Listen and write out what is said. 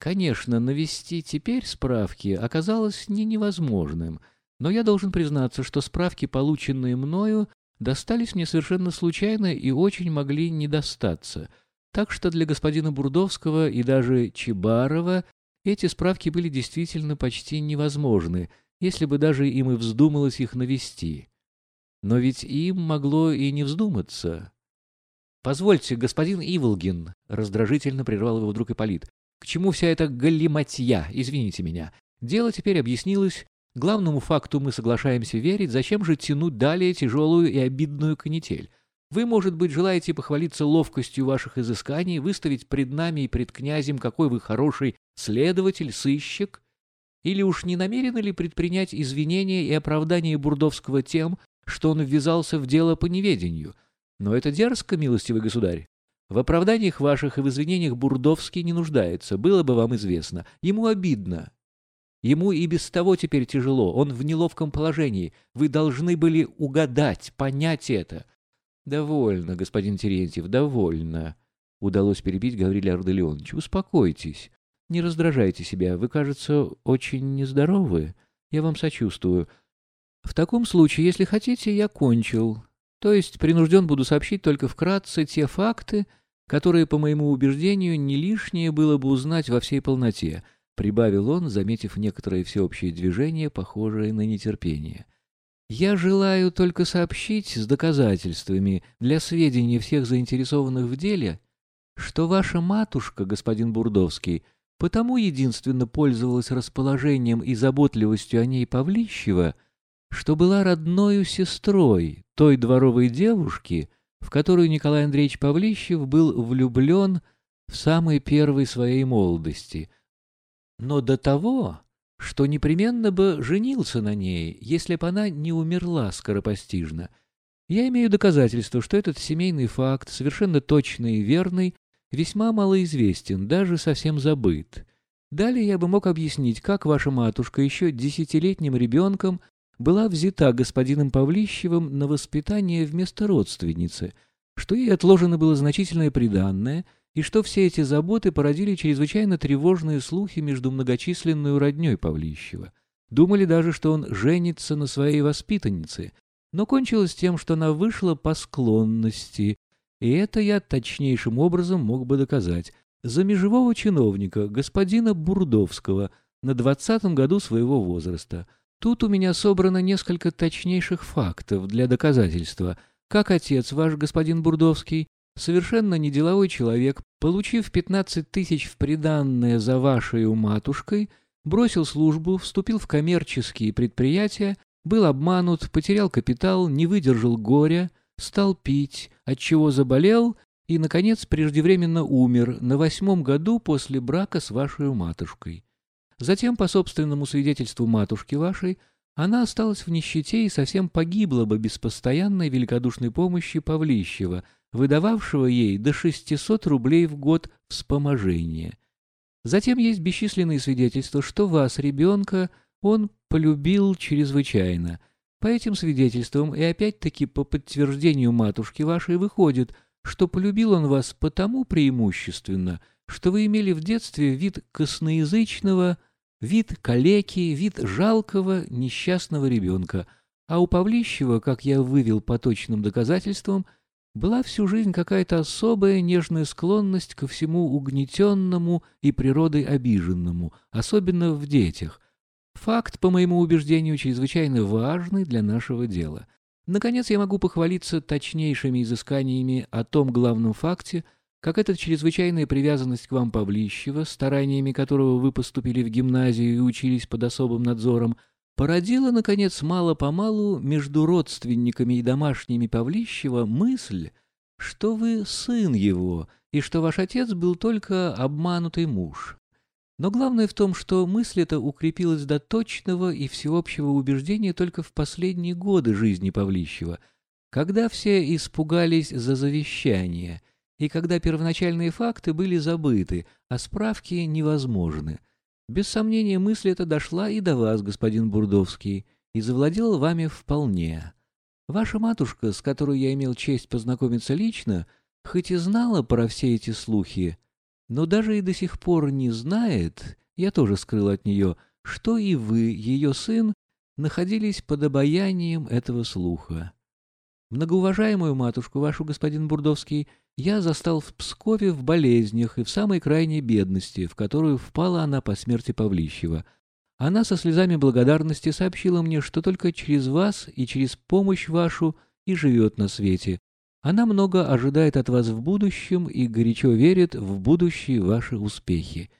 Конечно, навести теперь справки оказалось не невозможным, но я должен признаться, что справки, полученные мною, достались мне совершенно случайно и очень могли не достаться. Так что для господина Бурдовского и даже Чебарова эти справки были действительно почти невозможны, если бы даже им и вздумалось их навести. Но ведь им могло и не вздуматься. «Позвольте, господин Иволгин», — раздражительно прервал его вдруг Ипполит, — «к чему вся эта галиматья, извините меня? Дело теперь объяснилось, главному факту мы соглашаемся верить, зачем же тянуть далее тяжелую и обидную канитель? Вы, может быть, желаете похвалиться ловкостью ваших изысканий, выставить пред нами и пред князем, какой вы хороший следователь, сыщик? Или уж не намерены ли предпринять извинения и оправдание Бурдовского тем, что он ввязался в дело по неведению?» Но это дерзко, милостивый государь. В оправданиях ваших и в извинениях Бурдовский не нуждается, было бы вам известно. Ему обидно. Ему и без того теперь тяжело, он в неловком положении. Вы должны были угадать, понять это. Довольно, господин Терентьев, довольно. Удалось перебить Гаврилия Арделеоновича. Успокойтесь. Не раздражайте себя. Вы, кажется, очень нездоровы. Я вам сочувствую. В таком случае, если хотите, я кончил. То есть принужден буду сообщить только вкратце те факты, которые, по моему убеждению, не лишнее было бы узнать во всей полноте, прибавил он, заметив некоторое всеобщее движение, похожее на нетерпение. Я желаю только сообщить с доказательствами для сведения всех заинтересованных в деле, что ваша матушка, господин Бурдовский, потому единственно пользовалась расположением и заботливостью о ней Павлищева, что была родною сестрой той дворовой девушки, в которую Николай Андреевич Павлищев был влюблен в самой первой своей молодости, но до того, что непременно бы женился на ней, если бы она не умерла скоропостижно. Я имею доказательство, что этот семейный факт, совершенно точный и верный, весьма малоизвестен, даже совсем забыт. Далее я бы мог объяснить, как ваша матушка еще десятилетним ребенком была взята господином Павлищевым на воспитание вместо родственницы, что ей отложено было значительное приданное, и что все эти заботы породили чрезвычайно тревожные слухи между многочисленной родней Павлищева. Думали даже, что он женится на своей воспитаннице, но кончилось тем, что она вышла по склонности, и это я точнейшим образом мог бы доказать, за межевого чиновника, господина Бурдовского, на двадцатом году своего возраста — Тут у меня собрано несколько точнейших фактов для доказательства, как отец ваш, господин Бурдовский, совершенно неделовой человек, получив 15 тысяч в приданное за вашей матушкой, бросил службу, вступил в коммерческие предприятия, был обманут, потерял капитал, не выдержал горя, стал пить, отчего заболел и, наконец, преждевременно умер на восьмом году после брака с вашей матушкой. Затем, по собственному свидетельству матушки вашей, она осталась в нищете и совсем погибла бы без постоянной великодушной помощи Павлищева, выдававшего ей до 600 рублей в год вспоможения. Затем есть бесчисленные свидетельства, что вас, ребенка, он полюбил чрезвычайно. По этим свидетельствам и опять-таки по подтверждению матушки вашей выходит, что полюбил он вас потому преимущественно, что вы имели в детстве вид косноязычного, Вид калеки, вид жалкого, несчастного ребенка, а у Павлищева, как я вывел по точным доказательствам, была всю жизнь какая-то особая нежная склонность ко всему угнетенному и природой обиженному, особенно в детях. Факт, по моему убеждению, чрезвычайно важный для нашего дела. Наконец, я могу похвалиться точнейшими изысканиями о том главном факте – как эта чрезвычайная привязанность к вам Павлищева, стараниями которого вы поступили в гимназию и учились под особым надзором, породила, наконец, мало-помалу между родственниками и домашними Павлищева мысль, что вы сын его, и что ваш отец был только обманутый муж. Но главное в том, что мысль эта укрепилась до точного и всеобщего убеждения только в последние годы жизни Павлищева, когда все испугались за завещание — и когда первоначальные факты были забыты, а справки невозможны. Без сомнения, мысль эта дошла и до вас, господин Бурдовский, и завладела вами вполне. Ваша матушка, с которой я имел честь познакомиться лично, хоть и знала про все эти слухи, но даже и до сих пор не знает, я тоже скрыл от нее, что и вы, ее сын, находились под обаянием этого слуха. Многоуважаемую матушку вашу, господин Бурдовский, я застал в Пскове в болезнях и в самой крайней бедности, в которую впала она по смерти Павлищева. Она со слезами благодарности сообщила мне, что только через вас и через помощь вашу и живет на свете. Она много ожидает от вас в будущем и горячо верит в будущие ваши успехи.